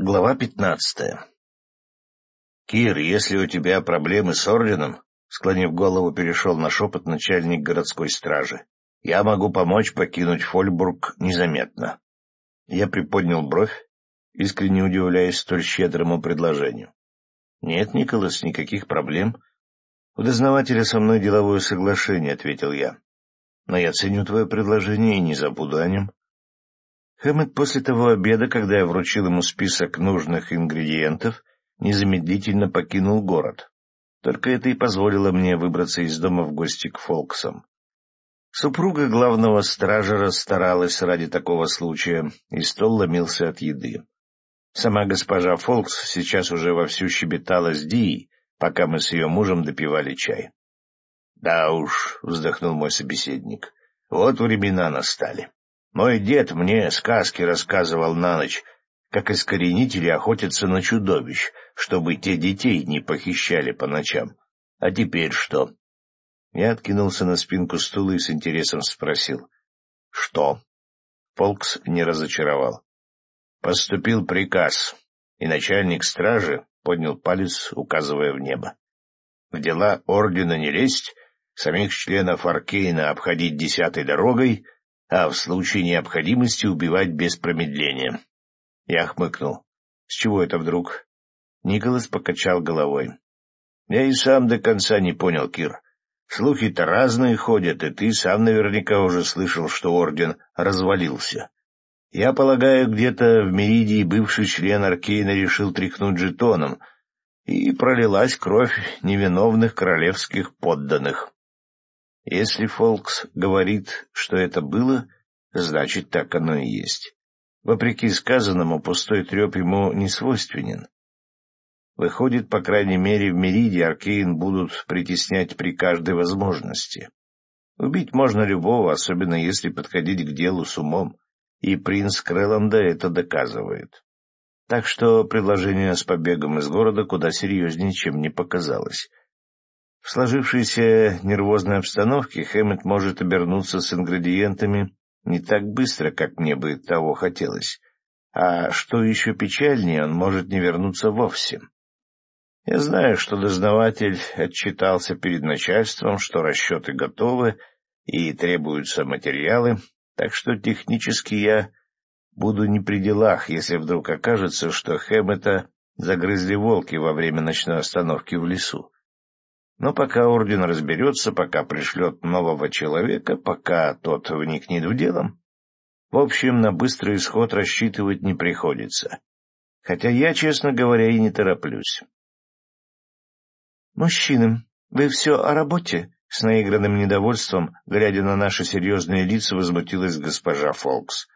Глава пятнадцатая «Кир, если у тебя проблемы с орденом, — склонив голову, перешел на шепот начальник городской стражи, — я могу помочь покинуть Фольбург незаметно». Я приподнял бровь, искренне удивляясь столь щедрому предложению. «Нет, Николас, никаких проблем. У дознавателя со мной деловое соглашение», — ответил я. «Но я ценю твое предложение и не забуду о нем». Хэммет после того обеда, когда я вручил ему список нужных ингредиентов, незамедлительно покинул город. Только это и позволило мне выбраться из дома в гости к Фолксам. Супруга главного стража расстаралась ради такого случая, и стол ломился от еды. Сама госпожа Фолкс сейчас уже вовсю щебетала с Дией, пока мы с ее мужем допивали чай. — Да уж, — вздохнул мой собеседник, — вот времена настали. Мой дед мне сказки рассказывал на ночь, как искоренители охотятся на чудовищ, чтобы те детей не похищали по ночам. А теперь что? Я откинулся на спинку стула и с интересом спросил. — Что? Полкс не разочаровал. Поступил приказ, и начальник стражи поднял палец, указывая в небо. В дела ордена не лезть, самих членов Аркейна обходить десятой дорогой — а в случае необходимости убивать без промедления. Я хмыкнул. С чего это вдруг? Николас покачал головой. Я и сам до конца не понял, Кир. Слухи-то разные ходят, и ты сам наверняка уже слышал, что орден развалился. Я полагаю, где-то в Меридии бывший член Аркейна решил тряхнуть жетоном, и пролилась кровь невиновных королевских подданных. Если Фолкс говорит, что это было, значит, так оно и есть. Вопреки сказанному, пустой треп ему не свойственен. Выходит, по крайней мере, в Мериде Аркейн будут притеснять при каждой возможности. Убить можно любого, особенно если подходить к делу с умом, и принц Крэланда это доказывает. Так что предложение с побегом из города куда серьезнее, чем мне показалось. В сложившейся нервозной обстановке Хэммет может обернуться с ингредиентами не так быстро, как мне бы того хотелось. А что еще печальнее, он может не вернуться вовсе. Я знаю, что дознаватель отчитался перед начальством, что расчеты готовы и требуются материалы, так что технически я буду не при делах, если вдруг окажется, что Хэммета загрызли волки во время ночной остановки в лесу. Но пока орден разберется, пока пришлет нового человека, пока тот вникнет в дело, в общем, на быстрый исход рассчитывать не приходится. Хотя я, честно говоря, и не тороплюсь. «Мужчины, вы все о работе?» — с наигранным недовольством, глядя на наши серьезные лица, возмутилась госпожа Фолкс.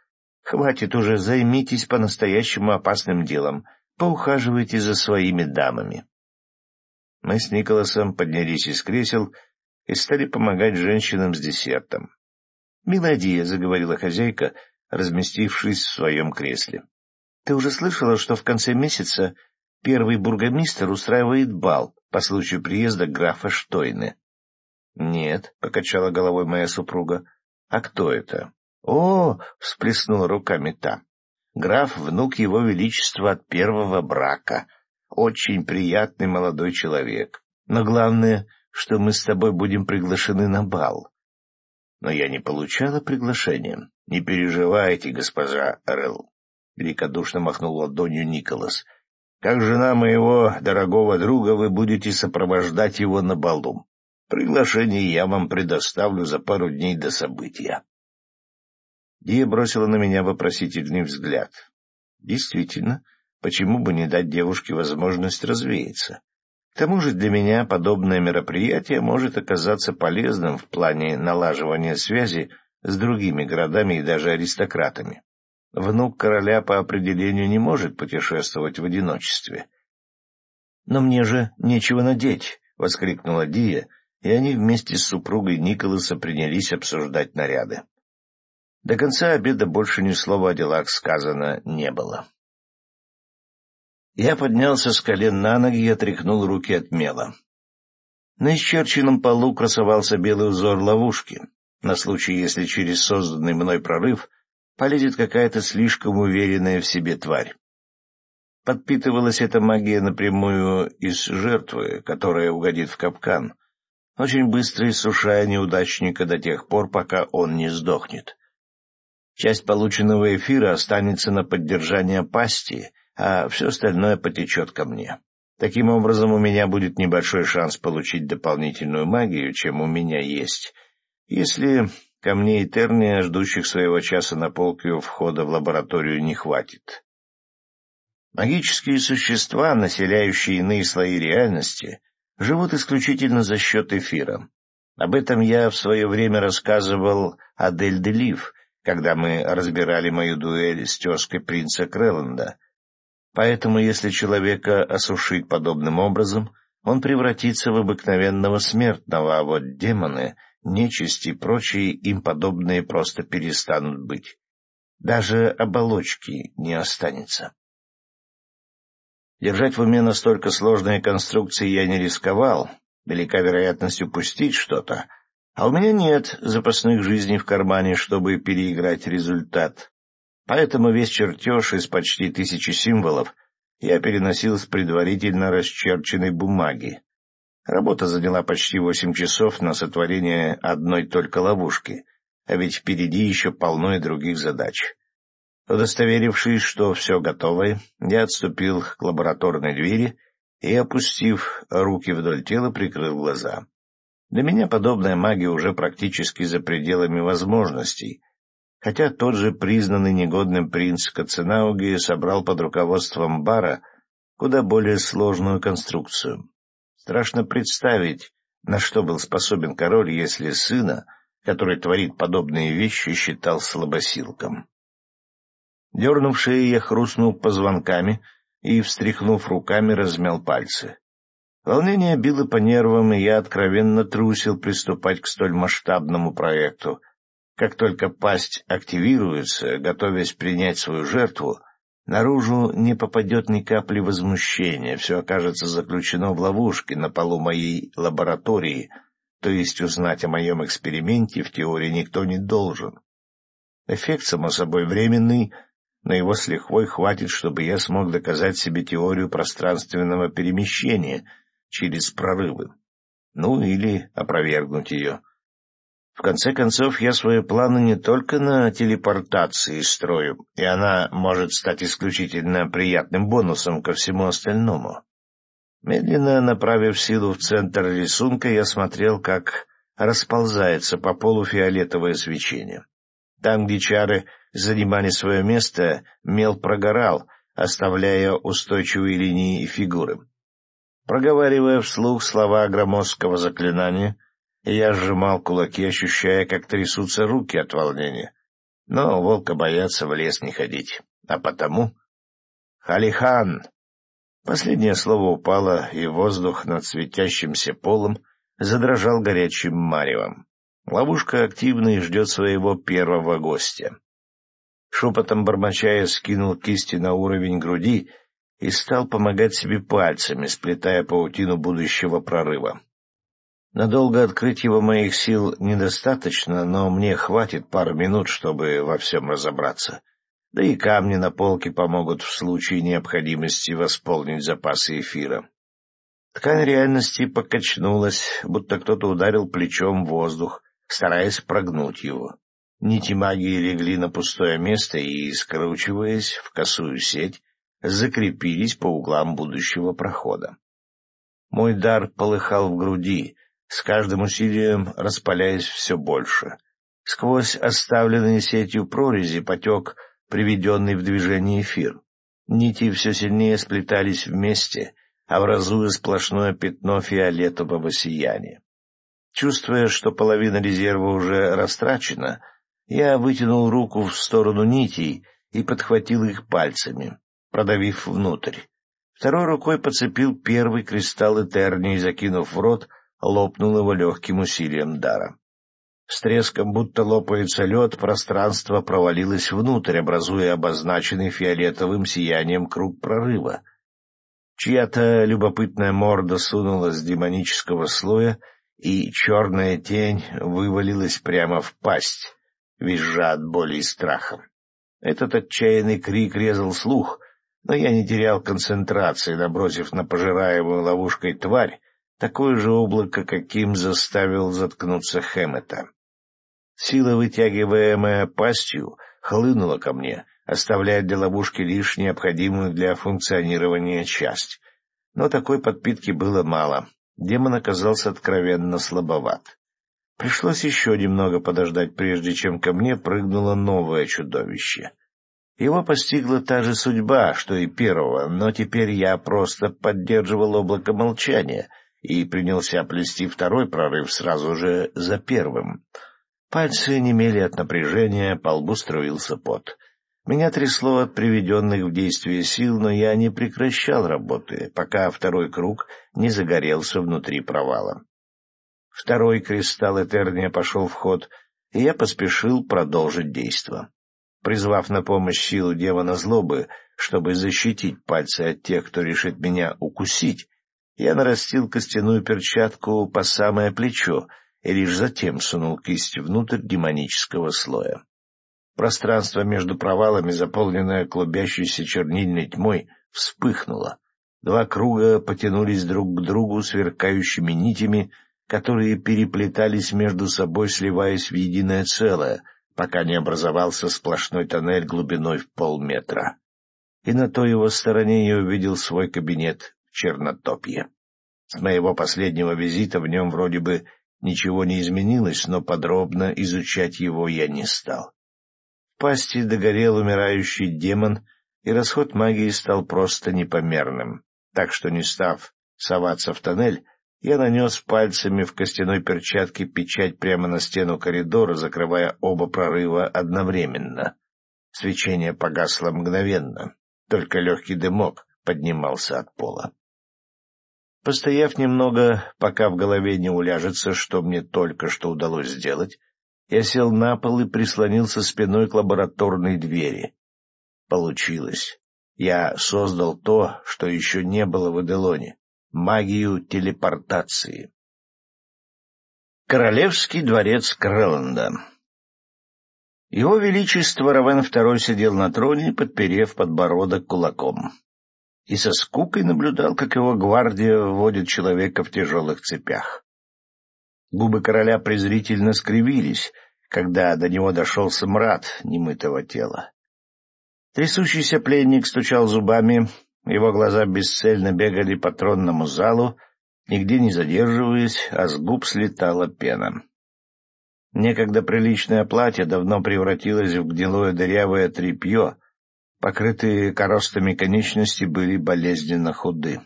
«Хватит уже, займитесь по-настоящему опасным делом, поухаживайте за своими дамами». Мы с Николасом поднялись из кресел и стали помогать женщинам с десертом. — Мелодия, — заговорила хозяйка, разместившись в своем кресле. — Ты уже слышала, что в конце месяца первый бургомистр устраивает бал по случаю приезда графа Штойны? — Нет, — покачала головой моя супруга. — А кто это? — О! — всплеснула руками та. — Граф — внук его величества от первого брака — очень приятный молодой человек. Но главное, что мы с тобой будем приглашены на бал. Но я не получала приглашения. Не переживайте, госпожа Релл. Великодушно махнул ладонью Николас. Как жена моего дорогого друга вы будете сопровождать его на балу. Приглашение я вам предоставлю за пару дней до события. Дия бросила на меня вопросительный взгляд. Действительно, Почему бы не дать девушке возможность развеяться? К тому же для меня подобное мероприятие может оказаться полезным в плане налаживания связи с другими городами и даже аристократами. Внук короля по определению не может путешествовать в одиночестве. — Но мне же нечего надеть! — воскликнула Дия, и они вместе с супругой Николаса принялись обсуждать наряды. До конца обеда больше ни слова о делах сказано не было. Я поднялся с колен на ноги и отряхнул руки от мела. На исчерченном полу красовался белый узор ловушки, на случай, если через созданный мной прорыв полезет какая-то слишком уверенная в себе тварь. Подпитывалась эта магия напрямую из жертвы, которая угодит в капкан, очень быстро иссушая неудачника до тех пор, пока он не сдохнет. Часть полученного эфира останется на поддержание пасти, а все остальное потечет ко мне. Таким образом, у меня будет небольшой шанс получить дополнительную магию, чем у меня есть, если камней Терния, ждущих своего часа на полке у входа в лабораторию, не хватит. Магические существа, населяющие иные слои реальности, живут исключительно за счет эфира. Об этом я в свое время рассказывал Адель де Лив, когда мы разбирали мою дуэль с тезкой принца Крелланда. Поэтому, если человека осушить подобным образом, он превратится в обыкновенного смертного, а вот демоны, нечисть и прочие им подобные просто перестанут быть. Даже оболочки не останется. Держать в уме настолько сложные конструкции я не рисковал, велика вероятность упустить что-то, а у меня нет запасных жизней в кармане, чтобы переиграть результат. Поэтому весь чертеж из почти тысячи символов я переносил с предварительно расчерченной бумаги. Работа заняла почти восемь часов на сотворение одной только ловушки, а ведь впереди еще полно и других задач. Удостоверившись, что все готово, я отступил к лабораторной двери и, опустив руки вдоль тела, прикрыл глаза. Для меня подобная магия уже практически за пределами возможностей, хотя тот же признанный негодным принц Каценауги собрал под руководством Бара куда более сложную конструкцию. Страшно представить, на что был способен король, если сына, который творит подобные вещи, считал слабосилком. Дернув я хрустнул позвонками и, встряхнув руками, размял пальцы. Волнение било по нервам, и я откровенно трусил приступать к столь масштабному проекту. Как только пасть активируется, готовясь принять свою жертву, наружу не попадет ни капли возмущения, все окажется заключено в ловушке на полу моей лаборатории, то есть узнать о моем эксперименте в теории никто не должен. Эффект, само собой, временный — но его с лихвой хватит, чтобы я смог доказать себе теорию пространственного перемещения через прорывы. Ну, или опровергнуть ее. В конце концов, я свои планы не только на телепортации строю, и она может стать исключительно приятным бонусом ко всему остальному. Медленно направив силу в центр рисунка, я смотрел, как расползается по полу фиолетовое свечение. Там, где чары занимали свое место, мел прогорал, оставляя устойчивые линии и фигуры. Проговаривая вслух слова громоздкого заклинания, я сжимал кулаки, ощущая, как трясутся руки от волнения. Но волка боятся в лес не ходить, а потому... «Халихан!» Последнее слово упало, и воздух над светящимся полом задрожал горячим маревом. Ловушка активна и ждет своего первого гостя. Шепотом бормочая скинул кисти на уровень груди и стал помогать себе пальцами, сплетая паутину будущего прорыва. Надолго открыть его моих сил недостаточно, но мне хватит пару минут, чтобы во всем разобраться. Да и камни на полке помогут в случае необходимости восполнить запасы эфира. Ткань реальности покачнулась, будто кто-то ударил плечом в воздух, стараясь прогнуть его. Нити магии легли на пустое место и, скручиваясь в косую сеть, закрепились по углам будущего прохода. Мой дар полыхал в груди, с каждым усилием распаляясь все больше. Сквозь оставленные сетью прорези потек приведенный в движение эфир. Нити все сильнее сплетались вместе, образуя сплошное пятно фиолетового сияния. Чувствуя, что половина резерва уже растрачена, я вытянул руку в сторону нитей и подхватил их пальцами, продавив внутрь. Второй рукой подцепил первый кристалл Этерни и, закинув в рот, лопнул его легким усилием дара. С треском, будто лопается лед, пространство провалилось внутрь, образуя обозначенный фиолетовым сиянием круг прорыва. Чья-то любопытная морда сунулась с демонического слоя, и черная тень вывалилась прямо в пасть визжа от боли и страха. Этот отчаянный крик резал слух, но я не терял концентрации, набросив на пожираемую ловушкой тварь такое же облако, каким заставил заткнуться Хэммета. Сила, вытягиваемая пастью, хлынула ко мне, оставляя для ловушки лишь необходимую для функционирования часть. Но такой подпитки было мало. Демон оказался откровенно слабоват. Пришлось еще немного подождать, прежде чем ко мне прыгнуло новое чудовище. Его постигла та же судьба, что и первого, но теперь я просто поддерживал облако молчания и принялся плести второй прорыв сразу же за первым. Пальцы немели от напряжения, по лбу струился пот. Меня трясло от приведенных в действие сил, но я не прекращал работы, пока второй круг не загорелся внутри провала. Второй кристалл Этерния пошел в ход, и я поспешил продолжить действо. Призвав на помощь силу демона злобы, чтобы защитить пальцы от тех, кто решит меня укусить, я нарастил костяную перчатку по самое плечо и лишь затем сунул кисть внутрь демонического слоя. Пространство между провалами, заполненное клубящейся чернильной тьмой, вспыхнуло. Два круга потянулись друг к другу сверкающими нитями, которые переплетались между собой, сливаясь в единое целое, пока не образовался сплошной тоннель глубиной в полметра. И на той его стороне я увидел свой кабинет Чернотопье. С моего последнего визита в нем вроде бы ничего не изменилось, но подробно изучать его я не стал пасти догорел умирающий демон, и расход магии стал просто непомерным. Так что, не став соваться в тоннель, я нанес пальцами в костяной перчатке печать прямо на стену коридора, закрывая оба прорыва одновременно. Свечение погасло мгновенно, только легкий дымок поднимался от пола. Постояв немного, пока в голове не уляжется, что мне только что удалось сделать, я сел на пол и прислонился спиной к лабораторной двери. Получилось. Я создал то, что еще не было в Эделоне — магию телепортации. Королевский дворец Крэланда Его Величество Равен II сидел на троне, подперев подбородок кулаком, и со скукой наблюдал, как его гвардия вводит человека в тяжелых цепях. Губы короля презрительно скривились, когда до него дошел смрад немытого тела. Трясущийся пленник стучал зубами, его глаза бесцельно бегали по тронному залу, нигде не задерживаясь, а с губ слетала пена. Некогда приличное платье давно превратилось в гнилое дырявое тряпье, покрытые коростами конечности были болезненно худы.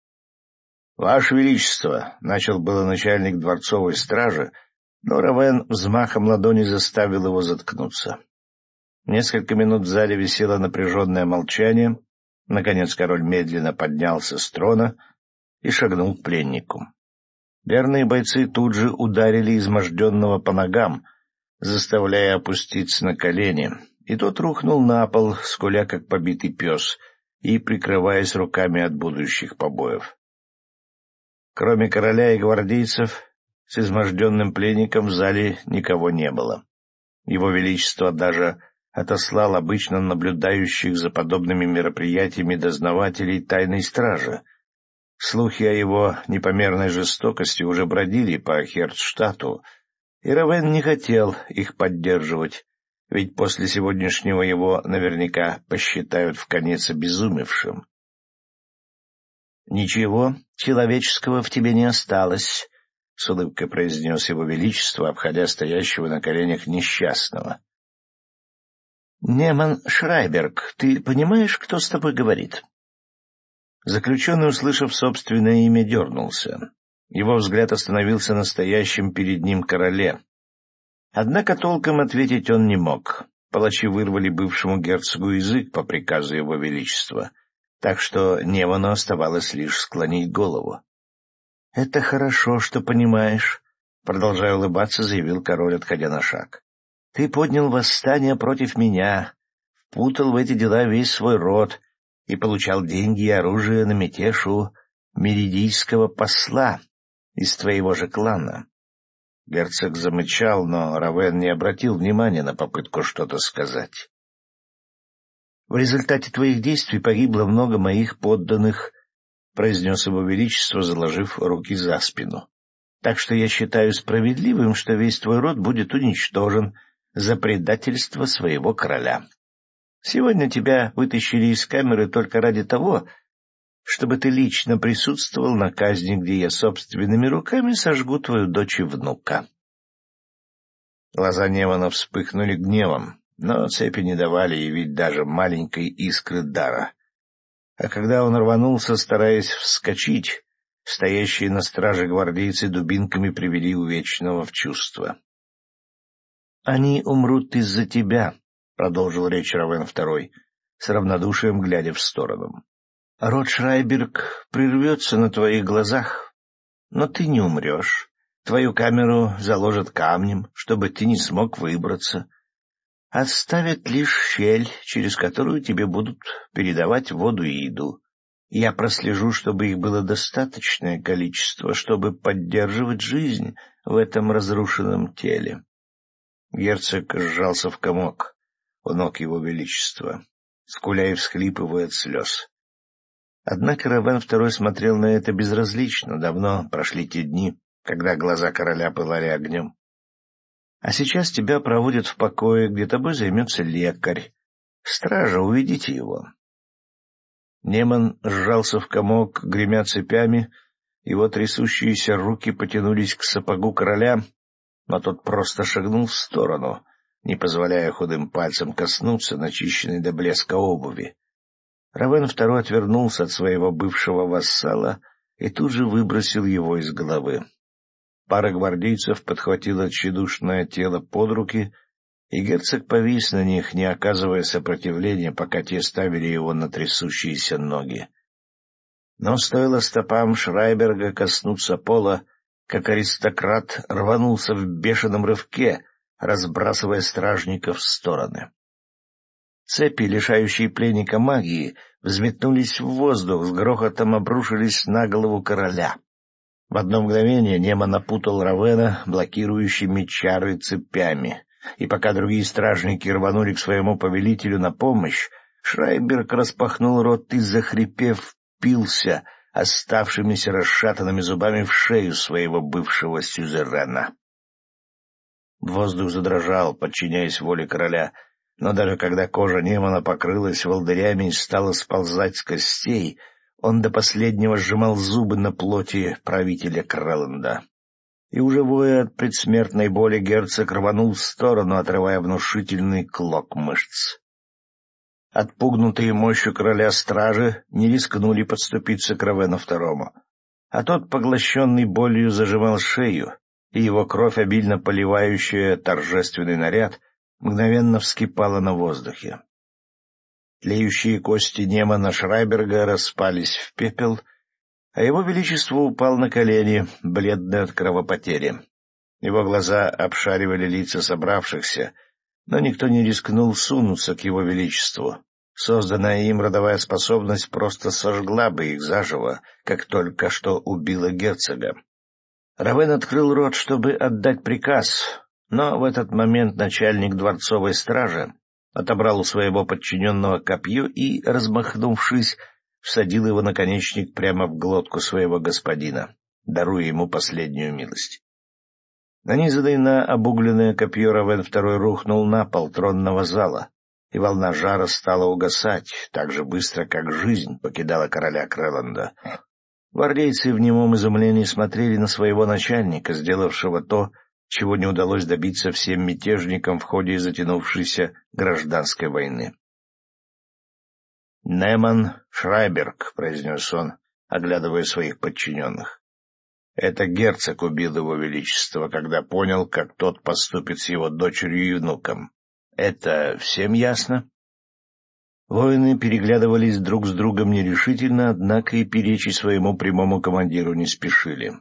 — Ваше Величество! — начал было начальник дворцовой стражи, но Равен взмахом ладони заставил его заткнуться. Несколько минут в зале висело напряженное молчание. Наконец король медленно поднялся с трона и шагнул к пленнику. Верные бойцы тут же ударили изможденного по ногам, заставляя опуститься на колени, и тот рухнул на пол, скуля как побитый пес, и прикрываясь руками от будущих побоев. Кроме короля и гвардейцев, с изможденным пленником в зале никого не было. Его Величество даже отослал обычно наблюдающих за подобными мероприятиями дознавателей тайной стражи. Слухи о его непомерной жестокости уже бродили по Херцштату, и Равен не хотел их поддерживать, ведь после сегодняшнего его наверняка посчитают в конец обезумевшим. — Ничего человеческого в тебе не осталось, — с улыбкой произнес его величество, обходя стоящего на коленях несчастного. — Неман Шрайберг, ты понимаешь, кто с тобой говорит? Заключенный, услышав собственное имя, дернулся. Его взгляд остановился настоящим перед ним короле. Однако толком ответить он не мог. Палачи вырвали бывшему герцогу язык по приказу его величества — так что Невану оставалось лишь склонить голову. — Это хорошо, что понимаешь, — продолжая улыбаться, заявил король, отходя на шаг. — Ты поднял восстание против меня, впутал в эти дела весь свой род и получал деньги и оружие на мятеж у меридийского посла из твоего же клана. Герцог замычал, но Равен не обратил внимания на попытку что-то сказать. В результате твоих действий погибло много моих подданных, — произнес его величество, заложив руки за спину. — Так что я считаю справедливым, что весь твой род будет уничтожен за предательство своего короля. Сегодня тебя вытащили из камеры только ради того, чтобы ты лично присутствовал на казни, где я собственными руками сожгу твою дочь и внука. Глаза Невана вспыхнули гневом, но цепи не давали явить даже маленькой искры дара. А когда он рванулся, стараясь вскочить, стоящие на страже гвардейцы дубинками привели Увечного в чувство. — Они умрут из-за тебя, — продолжил речь Равен Второй, с равнодушием глядя в сторону. Род Шрайберг прервется на твоих глазах, но ты не умрешь. Твою камеру заложат камнем, чтобы ты не смог выбраться. Оставят лишь щель, через которую тебе будут передавать воду и еду. Я прослежу, чтобы их было достаточное количество, чтобы поддерживать жизнь в этом разрушенном теле. Герцог сжался в комок у ног его величества, скуля и всхлипывая от слез. Однако Равен Второй смотрел на это безразлично, давно прошли те дни, когда глаза короля пылали огнем. А сейчас тебя проводят в покое, где тобой займется лекарь. Стража, уведите его. Неман сжался в комок, гремя цепями, его трясущиеся руки потянулись к сапогу короля, но тот просто шагнул в сторону, не позволяя худым пальцем коснуться начищенной до блеска обуви. Равен второй отвернулся от своего бывшего вассала и тут же выбросил его из головы. Пара гвардейцев подхватила тщедушное тело под руки, и герцог повис на них, не оказывая сопротивления, пока те ставили его на трясущиеся ноги. Но стоило стопам Шрайберга коснуться пола, как аристократ рванулся в бешеном рывке, разбрасывая стражников в стороны. Цепи, лишающие пленника магии, взметнулись в воздух, с грохотом обрушились на голову короля. В одно мгновение Немо напутал Равена, блокирующими чары цепями, и пока другие стражники рванули к своему повелителю на помощь, Шрайберг распахнул рот и, захрипев, пился оставшимися расшатанными зубами в шею своего бывшего сюзерена. Воздух задрожал, подчиняясь воле короля — но даже когда кожа Немана покрылась волдырями и стала сползать с костей, он до последнего сжимал зубы на плоти правителя Крэлленда. И уже воя от предсмертной боли герцог рванул в сторону, отрывая внушительный клок мышц. Отпугнутые мощью короля стражи не рискнули подступиться к Равену Второму, а тот, поглощенный болью, зажимал шею, и его кровь, обильно поливающая торжественный наряд, мгновенно вскипала на воздухе. Тлеющие кости Немана Шрайберга распались в пепел, а его величество упал на колени, бледный от кровопотери. Его глаза обшаривали лица собравшихся, но никто не рискнул сунуться к его величеству. Созданная им родовая способность просто сожгла бы их заживо, как только что убила герцога. Равен открыл рот, чтобы отдать приказ, но в этот момент начальник дворцовой стражи отобрал у своего подчиненного копье и, размахнувшись, всадил его наконечник прямо в глотку своего господина, даруя ему последнюю милость. Нанизанный на обугленное копье Равен второй рухнул на пол тронного зала, и волна жара стала угасать так же быстро, как жизнь покидала короля Крэланда. Гвардейцы в немом изумлении смотрели на своего начальника, сделавшего то, чего не удалось добиться всем мятежникам в ходе затянувшейся гражданской войны. «Неман Шрайберг», — произнес он, оглядывая своих подчиненных. «Это герцог убил его величество, когда понял, как тот поступит с его дочерью и внуком. Это всем ясно?» Воины переглядывались друг с другом нерешительно, однако и перечить своему прямому командиру не спешили.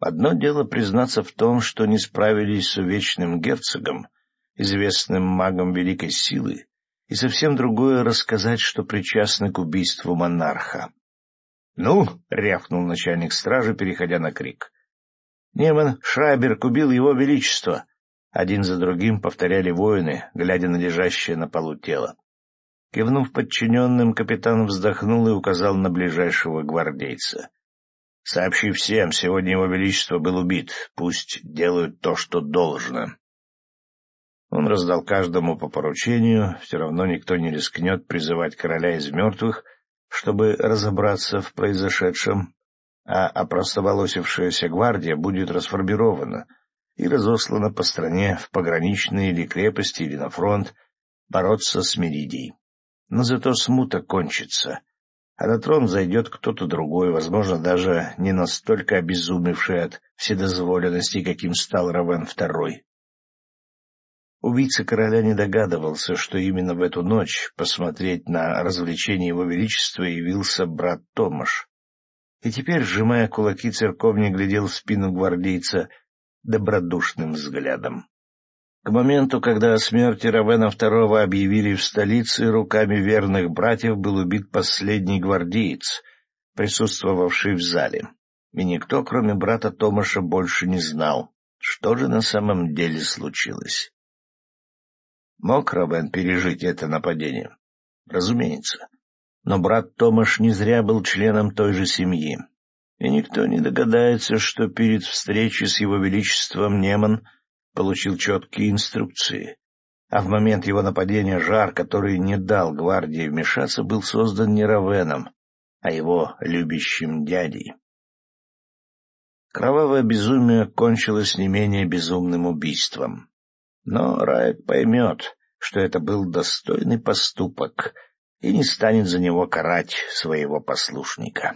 Одно дело признаться в том, что не справились с увечным герцогом, известным магом великой силы, и совсем другое — рассказать, что причастны к убийству монарха. — Ну, — рявкнул начальник стражи, переходя на крик. — Неман Шрайберг убил его величество. Один за другим повторяли воины, глядя на лежащее на полу тело. Кивнув подчиненным, капитан вздохнул и указал на ближайшего гвардейца. — Сообщи всем, сегодня его величество был убит. Пусть делают то, что должно. Он раздал каждому по поручению, все равно никто не рискнет призывать короля из мертвых, чтобы разобраться в произошедшем, а опростоволосившаяся гвардия будет расформирована и разослана по стране в пограничные или крепости или на фронт бороться с Меридией. Но зато смута кончится, а на трон зайдет кто-то другой, возможно, даже не настолько обезумевший от вседозволенности, каким стал Равен II. Убийца короля не догадывался, что именно в эту ночь посмотреть на развлечение его величества явился брат Томаш. И теперь, сжимая кулаки, церковник глядел в спину гвардейца добродушным взглядом. К моменту, когда о смерти Равена II объявили в столице, руками верных братьев был убит последний гвардеец, присутствовавший в зале. И никто, кроме брата Томаша, больше не знал, что же на самом деле случилось. Мог Равен пережить это нападение? Разумеется. Но брат Томаш не зря был членом той же семьи. И никто не догадается, что перед встречей с его величеством Неман получил четкие инструкции. А в момент его нападения жар, который не дал гвардии вмешаться, был создан не Равеном, а его любящим дядей. Кровавое безумие кончилось не менее безумным убийством. Но Раек поймет, что это был достойный поступок и не станет за него карать своего послушника.